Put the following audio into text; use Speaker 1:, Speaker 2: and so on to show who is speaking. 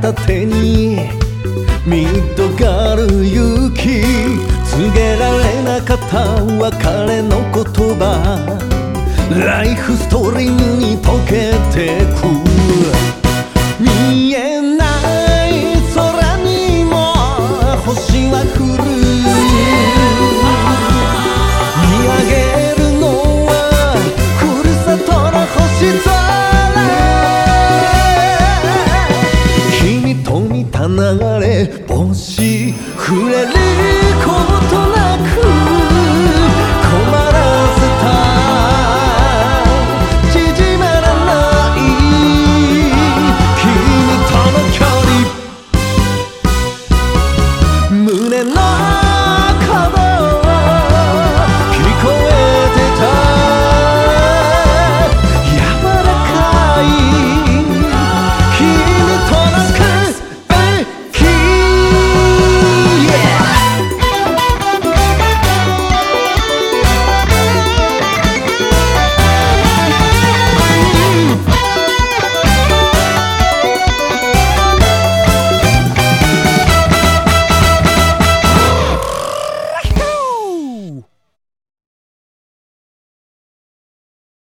Speaker 1: 片手にミッドガル勇気告げられなかった別れの言葉。ライフストリームに溶けてく。流れ星触れる